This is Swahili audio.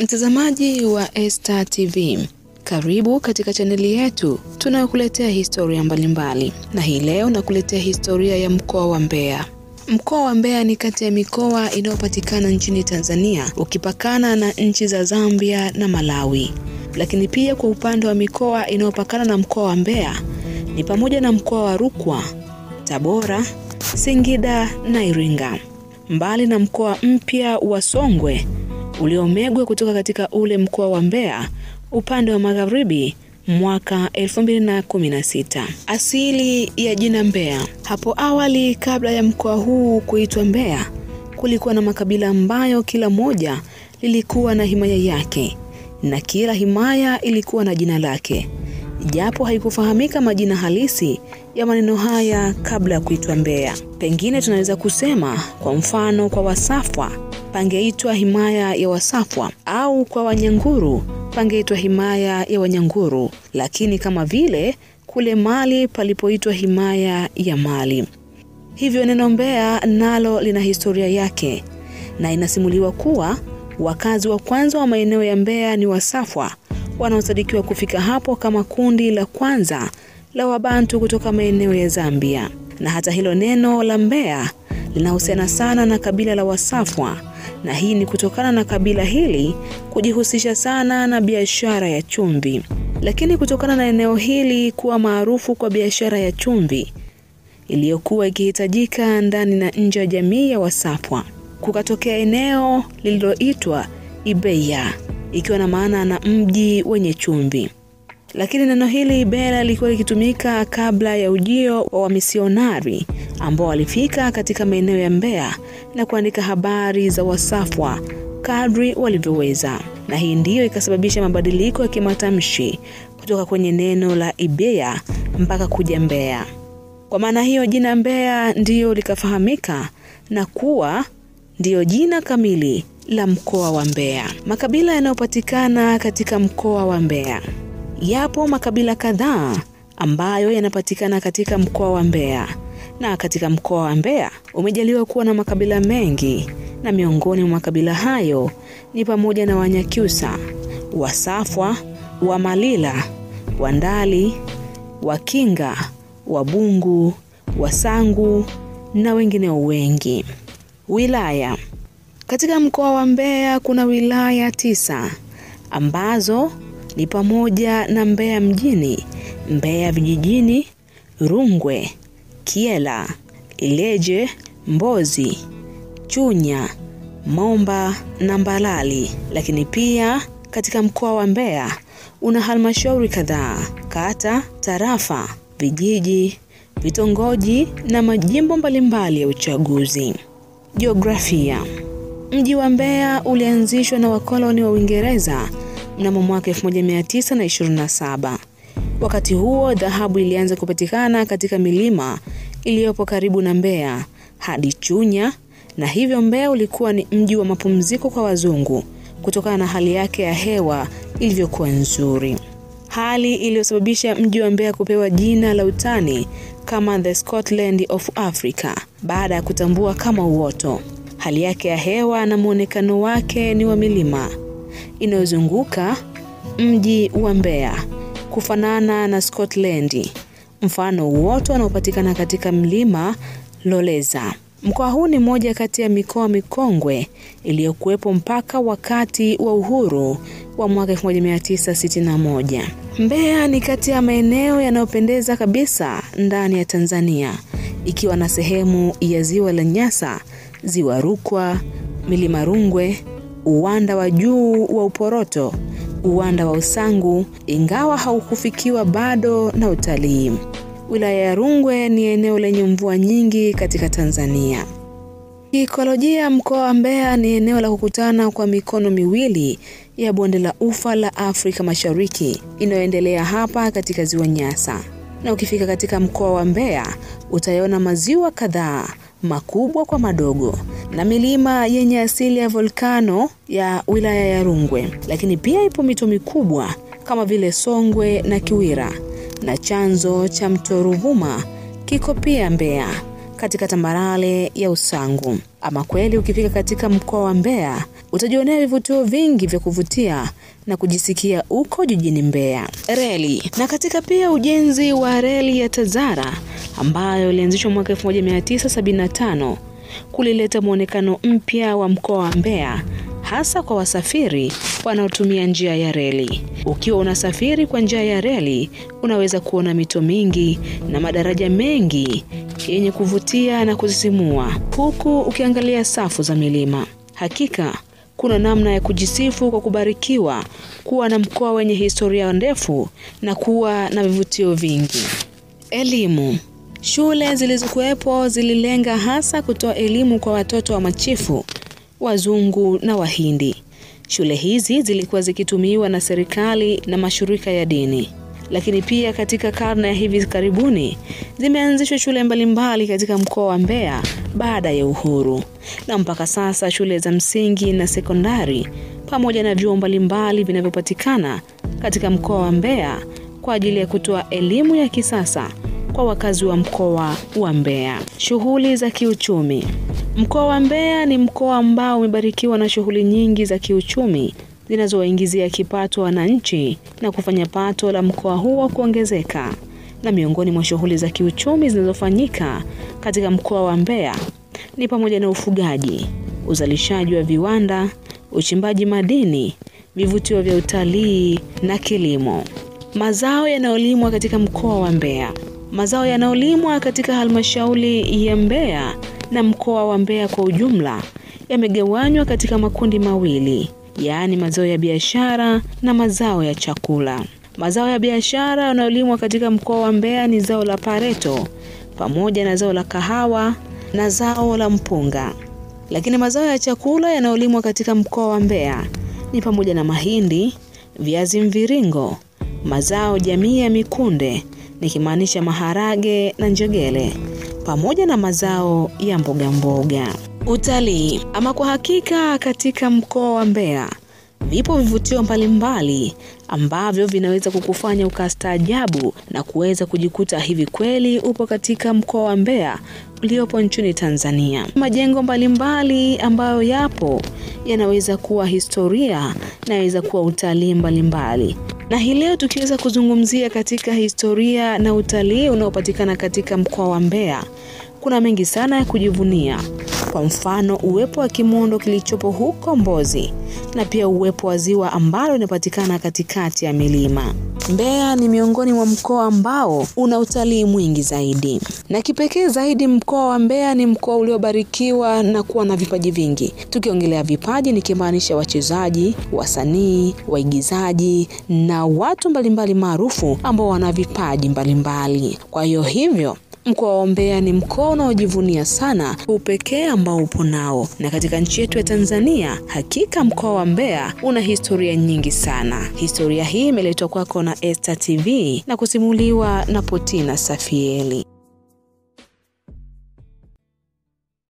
Mtazamaji wa Esta TV, karibu katika chaneli yetu tunayokuletea historia mbalimbali, mbali. na hii leo nakuletea historia ya mkoa wa Mbeya. Mkoa wa Mbeya ni kati ya mikoa inayopatikana nchini Tanzania ukipakana na nchi za Zambia na Malawi. Lakini pia kwa upande wa mikoa inayopakana na mkoa wa Mbeya ni pamoja na mkoa wa Rukwa, Tabora, Singida na Iringa. Mbali na mkoa mpya wa Songwe uliomegwa kutoka katika ule mkoa wa Mbeya upande wa magharibi mwaka 2016. Asili ya jina Mbeya. Hapo awali kabla ya mkoa huu kuitwa Mbeya, kulikuwa na makabila ambayo kila moja lilikuwa na himaya yake na kila himaya ilikuwa na jina lake, japo haikufahamika majina halisi ya maneno haya kabla ya kuitwa Mbeya. Pengine tunaweza kusema kwa mfano, kwa Wasafwa pangeitwa himaya ya Wasafwa au kwa Wanyanguru pangeitwa himaya ya Wanyanguru, lakini kama vile kule Mali palipoitwa himaya ya Mali. Hivyo neno mbea nalo lina historia yake, na inasimuliwa kuwa wakazi wa kwanza wa maeneo ya mbea ni Wasafwa wanaosadikiwa kufika hapo kama kundi la kwanza la Wabantu kutoka maeneo ya Zambia. Na hata hilo neno la mbea linahusiana sana na kabila la Wasafwa, na hii ni kutokana na kabila hili kujihusisha sana na biashara ya chumvi. Lakini kutokana na eneo hili kuwa maarufu kwa biashara ya chumvi iliyokuwa ikihitajika ndani na nje ya jamii ya Wasafwa, kukatokea eneo lililoitwa Ibeya, ikiwa na maana na mji wenye chumvi. Lakini neno hili Ibeya lilikuwa likitumika kabla ya ujio wa wamisionari ambao walifika katika maeneo ya Mbeya na kuandika habari za Wasafwa kadri walivyoweza, na hii ndiyo ikasababisha mabadiliko ya kimatamshi kutoka kwenye neno la Ibea mpaka kuja mbea Kwa maana hiyo jina mbea ndiyo likafahamika na kuwa ndiyo jina kamili la mkoa wa mbea Makabila yanayopatikana katika mkoa wa mbea Yapo makabila kadhaa ambayo yanapatikana katika mkoa wa Mbeya, na katika mkoa wa Mbeya umejaliwa kuwa na makabila mengi, na miongoni mwa makabila hayo ni pamoja na Wanyakyusa, Wasafwa, Wamalila, Wandali, Wakinga, Wabungu, Wasangu na wengineo wengi. Wilaya. Katika mkoa wa Mbeya kuna wilaya tisa ambazo ni pamoja na Mbeya mjini, Mbeya vijijini, Rungwe, Kiela, Ileje, Mbozi, Chunya, Momba na Mbalali. Lakini pia katika mkoa wa Mbeya una halmashauri kadhaa, kata, tarafa, vijiji, vitongoji na majimbo mbalimbali ya uchaguzi. Jiografia. Mji wa Mbeya ulianzishwa na wakoloni wa Uingereza mnamo mwaka 1927. Wakati huo dhahabu ilianza kupatikana katika milima iliyopo karibu na Mbeya hadi Chunya, na hivyo Mbeya ulikuwa ni mji wa mapumziko kwa wazungu kutokana na hali yake ya hewa ilivyokuwa nzuri, hali iliyosababisha mji wa Mbeya kupewa jina la utani kama the Scotland of Africa baada ya kutambua kama uoto. Hali yake ya hewa na muonekano wake ni wa milima inayozunguka mji wa Mbeya kufanana na Scotland, mfano uoto unaopatikana katika mlima Loleza. Mkoa huu ni moja kati ya mikoa mikongwe iliyokuwepo mpaka wakati wa uhuru wa mwaka 1961. Mbeya ni kati ya maeneo yanayopendeza kabisa ndani ya Tanzania, ikiwa na sehemu ya ziwa la Nyasa, ziwa Rukwa, milima Rungwe, uwanda wa juu wa Uporoto, uwanda wa Usangu, ingawa haukufikiwa bado na utalii. Wilaya ya Rungwe ni eneo lenye mvua nyingi katika Tanzania. Kiikolojia, mkoa wa Mbeya ni eneo la kukutana kwa mikono miwili ya bonde la ufa la Afrika Mashariki inayoendelea hapa katika ziwa Nyasa, na ukifika katika mkoa wa Mbeya utayaona maziwa kadhaa makubwa kwa madogo na milima yenye asili ya volkano ya wilaya ya Rungwe, lakini pia ipo mito mikubwa kama vile Songwe na Kiwira na chanzo cha mto Ruvuma kiko pia Mbeya katika tambarale ya Usangu. Ama kweli ukifika katika mkoa wa Mbeya utajionea vivutio vingi vya kuvutia na kujisikia uko jijini Mbeya. Reli na katika pia ujenzi wa reli ya Tazara ambayo ilianzishwa mwaka 1975 kulileta mwonekano mpya wa mkoa wa Mbeya hasa kwa wasafiri wanaotumia njia ya reli. Ukiwa unasafiri kwa njia ya reli, unaweza kuona mito mingi na madaraja mengi yenye kuvutia na kusisimua, huku ukiangalia safu za milima. Hakika kuna namna ya kujisifu kwa kubarikiwa kuwa na mkoa wenye historia ndefu na kuwa na vivutio vingi. Elimu. Shule zilizokuwepo zililenga hasa kutoa elimu kwa watoto wa machifu, wazungu na Wahindi. Shule hizi zilikuwa zikitumiwa na serikali na mashirika ya dini. Lakini pia katika karne ya hivi karibuni zimeanzishwa shule mbalimbali katika mkoa wa Mbeya baada ya uhuru. Na mpaka sasa shule za msingi na sekondari pamoja na vyuo mbalimbali vinavyopatikana katika mkoa wa Mbeya kwa ajili ya kutoa elimu ya kisasa kwa wakazi wa mkoa wa Mbeya. Shughuli za kiuchumi. Mkoa wa Mbeya ni mkoa ambao umebarikiwa na shughuli nyingi za kiuchumi zinazowaingizia kipato wananchi na kufanya pato la mkoa huo kuongezeka. Na miongoni mwa shughuli za kiuchumi zinazofanyika katika mkoa wa Mbeya ni pamoja na ufugaji, uzalishaji wa viwanda, uchimbaji madini, vivutio vya utalii na kilimo. Mazao yanayolimwa katika mkoa wa Mbeya. Mazao yanayolimwa katika halmashauri ya Mbeya na mkoa wa Mbeya kwa ujumla yamegawanywa katika makundi mawili, yaani mazao ya biashara na mazao ya chakula. Mazao ya biashara yanayolimwa katika mkoa wa Mbeya ni zao la pareto pamoja na zao la kahawa na zao la mpunga. Lakini mazao ya chakula yanayolimwa katika mkoa wa Mbeya ni pamoja na mahindi, viazi mviringo, mazao jamii ya mikunde nikimaanisha maharage na njegele pamoja na mazao ya mboga mboga. Utalii. Ama kwa hakika katika mkoa wa Mbeya vipo vivutio mbalimbali ambavyo vinaweza kukufanya ukastaajabu na kuweza kujikuta hivi kweli upo katika mkoa wa Mbeya uliopo nchini Tanzania. Majengo mbalimbali ambayo yapo yanaweza kuwa historia na yanaweza kuwa utalii mbalimbali. Na hii leo tukiweza kuzungumzia katika historia na utalii unaopatikana katika mkoa wa Mbeya, kuna mengi sana ya kujivunia. Kwa mfano, uwepo wa kimondo kilichopo huko Mbozi na pia uwepo wa ziwa ambalo linapatikana katikati ya milima. Mbeya ni miongoni mwa mkoa ambao una utalii mwingi zaidi, na kipekee zaidi mkoa wa Mbeya ni mkoa uliobarikiwa na kuwa na vipaji vingi. Tukiongelea vipaji, nikimaanisha wachezaji, wasanii, waigizaji na watu mbalimbali maarufu ambao wana vipaji mbalimbali. Kwa hiyo hivyo Mkoa wa Mbeya ni mkoa unaojivunia sana upekee ambao upo nao, na katika nchi yetu ya Tanzania, hakika mkoa wa Mbeya una historia nyingi sana. Historia hii imeletwa kwako na Esta TV na kusimuliwa na Potina Safieli.